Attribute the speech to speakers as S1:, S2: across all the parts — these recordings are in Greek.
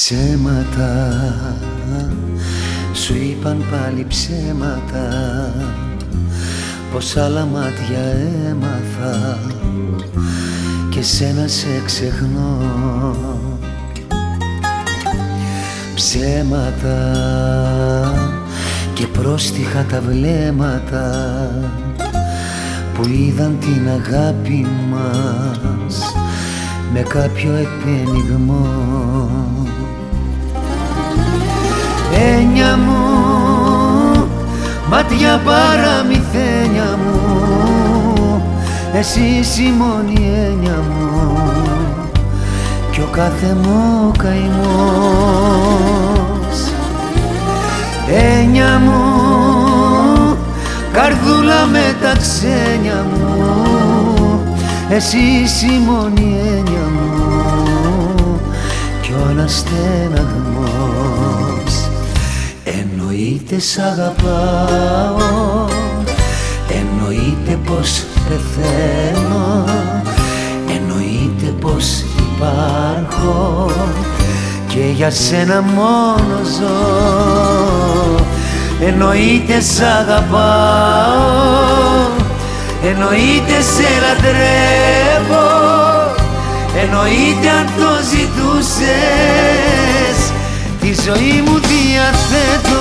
S1: Ψέματα. Σου είπαν πάλι ψέματα Πως άλλα μάτια έμαθα. Και σένα σε ξεχνώ. Ψέματα και πρόστιχα τα βλέμματα που είδαν την αγάπη μας με κάποιο επένιγμό Έννοια μου, μάτια παραμυθένια μου εσύ η μόνη έννοια μου κι ο κάθε μου καημός Έννοια μου, καρδούλα με τα ξένια μου εσύ η μόνη έννοια μου κι ο αναστέναγμός εννοείται σ' αγαπάω εννοείται πως πεθαίνω εννοείται πως υπάρχω και για σένα μόνο ζω. Εννοείται σ' αγαπάω εννοείται σε λατρεύω. Εννοείται αν το ζητούσες. Τη ζωή μου διαθέτω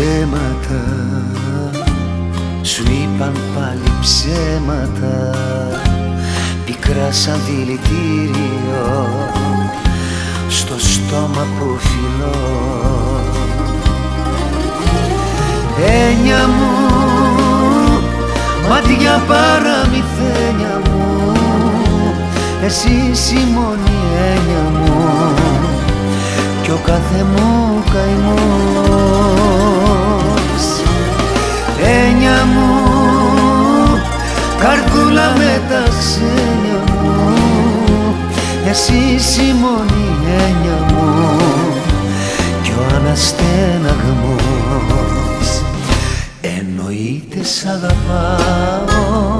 S1: Ψέματα. Σου είπαν πάλι ψέματα. Πικρά σαν δηλητήριο στο στόμα που φιλώ. Έννοια μου, μάτια παραμυθένια μου. Εσύ η μόνη έννοια μου κι ο κάθε μου καημός. Έννοια μου, καρδούλα με τα ξένια μου. Εσύ η μόνη έννοια μου κι ο αναστέναγμός εννοείται σ' αγαπάω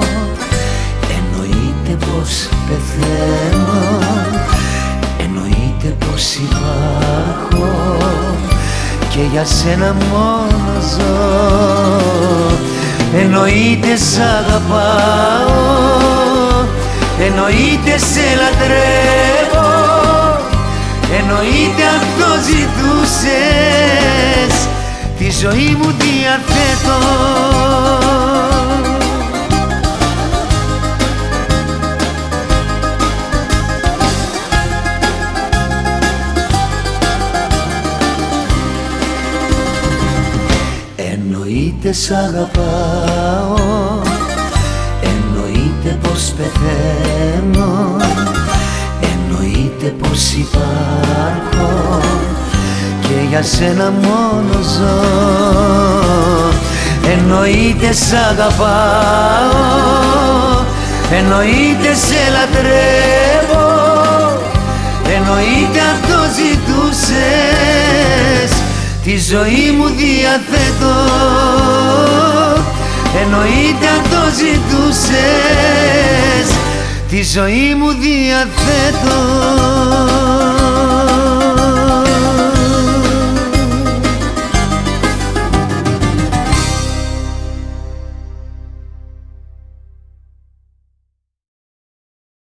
S1: εννοείται πως πεθαίνω εννοείται πως υπάρχω και για σένα μόνο ζω. Εννοείται σ' αγαπάω εννοείται σε λατρεύω εννοείται αν το ζητούσες τη ζωή μου διαθέτω Εννοείται σ' αγαπάω. Εννοείται πως πεθαίνω. Εννοείται πως υπάρχω. Και για σένα μόνο ζω. Εννοείται σ' αγαπάω. Εννοείται σε λατρεύω. Εννοείται αν το ζητούσες Τη ζωή μου διαθέτω. Εννοείται αν το ζητούσες. Τη ζωή μου διαθέτω